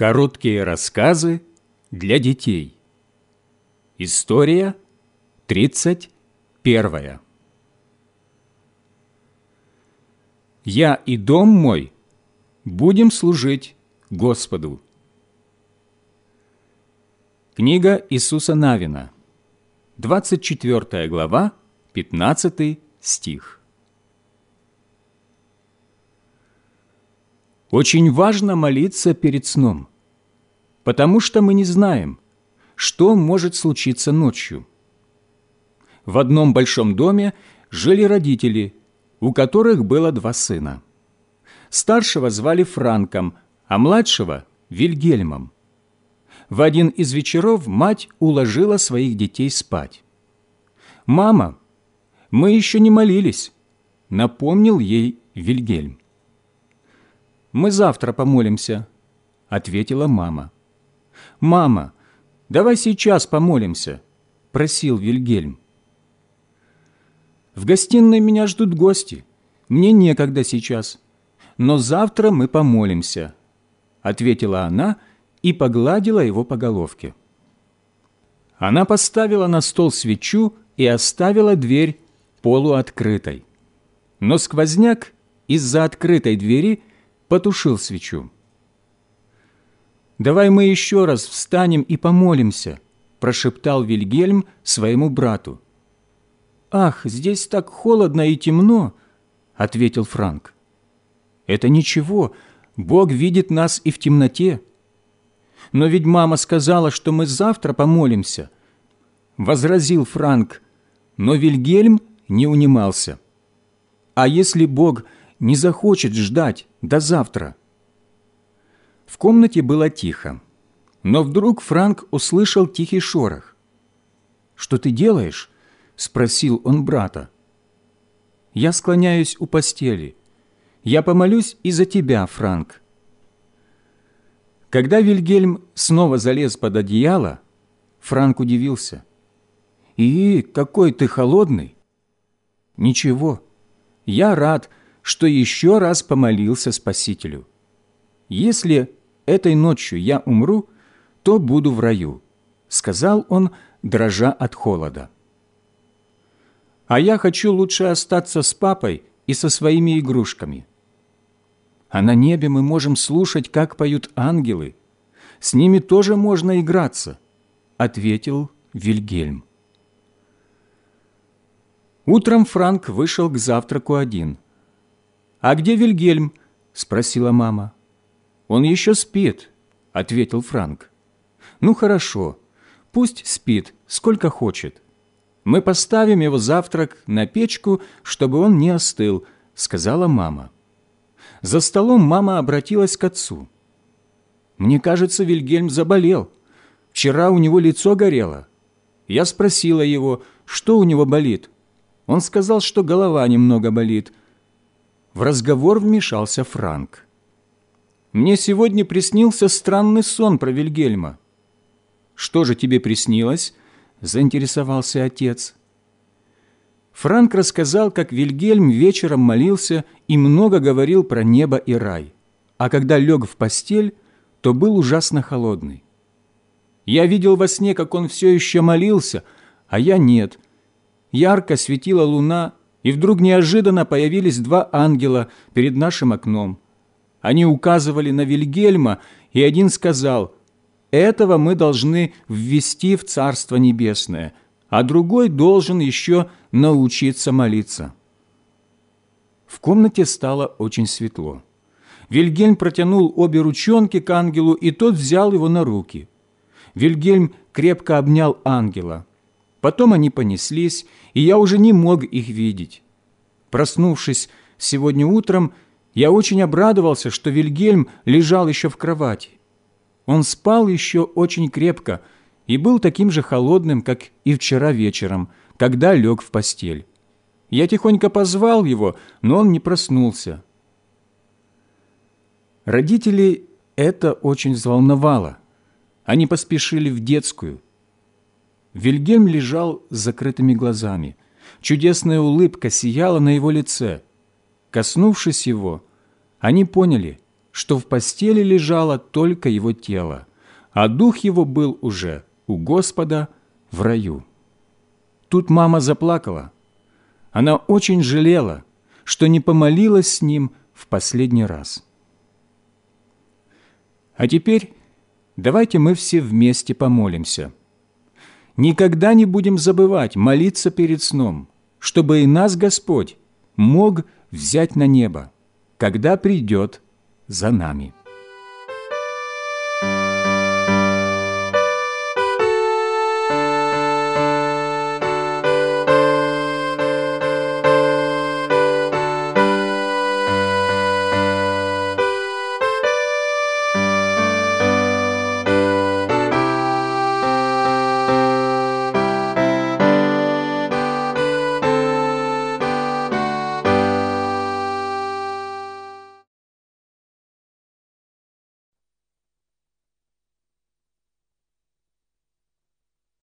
Короткие рассказы для детей. История 31. Я и дом мой будем служить Господу. Книга Иисуса Навина, 24 глава, 15 стих. Очень важно молиться перед сном, потому что мы не знаем, что может случиться ночью. В одном большом доме жили родители, у которых было два сына. Старшего звали Франком, а младшего – Вильгельмом. В один из вечеров мать уложила своих детей спать. «Мама, мы еще не молились», – напомнил ей Вильгельм. «Мы завтра помолимся», – ответила мама. «Мама, давай сейчас помолимся», – просил Вильгельм. «В гостиной меня ждут гости. Мне некогда сейчас. Но завтра мы помолимся», – ответила она и погладила его по головке. Она поставила на стол свечу и оставила дверь полуоткрытой. Но сквозняк из-за открытой двери – потушил свечу. «Давай мы еще раз встанем и помолимся», – прошептал Вильгельм своему брату. «Ах, здесь так холодно и темно», – ответил Франк. «Это ничего, Бог видит нас и в темноте. Но ведь мама сказала, что мы завтра помолимся», – возразил Франк, но Вильгельм не унимался. «А если Бог – не захочет ждать до завтра. В комнате было тихо, но вдруг Франк услышал тихий шорох. «Что ты делаешь?» – спросил он брата. «Я склоняюсь у постели. Я помолюсь и за тебя, Франк». Когда Вильгельм снова залез под одеяло, Франк удивился. «И какой ты холодный!» «Ничего, я рад, что еще раз помолился Спасителю. «Если этой ночью я умру, то буду в раю», — сказал он, дрожа от холода. «А я хочу лучше остаться с папой и со своими игрушками. А на небе мы можем слушать, как поют ангелы. С ними тоже можно играться», — ответил Вильгельм. Утром Франк вышел к завтраку один — «А где Вильгельм?» – спросила мама. «Он еще спит», – ответил Франк. «Ну хорошо, пусть спит, сколько хочет. Мы поставим его завтрак на печку, чтобы он не остыл», – сказала мама. За столом мама обратилась к отцу. «Мне кажется, Вильгельм заболел. Вчера у него лицо горело. Я спросила его, что у него болит. Он сказал, что голова немного болит, в разговор вмешался Франк. «Мне сегодня приснился странный сон про Вильгельма». «Что же тебе приснилось?» – заинтересовался отец. Франк рассказал, как Вильгельм вечером молился и много говорил про небо и рай, а когда лег в постель, то был ужасно холодный. Я видел во сне, как он все еще молился, а я нет. Ярко светила луна, и вдруг неожиданно появились два ангела перед нашим окном. Они указывали на Вильгельма, и один сказал, «Этого мы должны ввести в Царство Небесное», а другой должен еще научиться молиться. В комнате стало очень светло. Вильгельм протянул обе ручонки к ангелу, и тот взял его на руки. Вильгельм крепко обнял ангела – Потом они понеслись, и я уже не мог их видеть. Проснувшись сегодня утром, я очень обрадовался, что Вильгельм лежал еще в кровати. Он спал еще очень крепко и был таким же холодным, как и вчера вечером, когда лег в постель. Я тихонько позвал его, но он не проснулся. Родители это очень взволновало. Они поспешили в детскую – Вильгельм лежал с закрытыми глазами. Чудесная улыбка сияла на его лице. Коснувшись его, они поняли, что в постели лежало только его тело, а дух его был уже у Господа в раю. Тут мама заплакала. Она очень жалела, что не помолилась с ним в последний раз. А теперь давайте мы все вместе помолимся. Никогда не будем забывать молиться перед сном, чтобы и нас Господь мог взять на небо, когда придет за нами.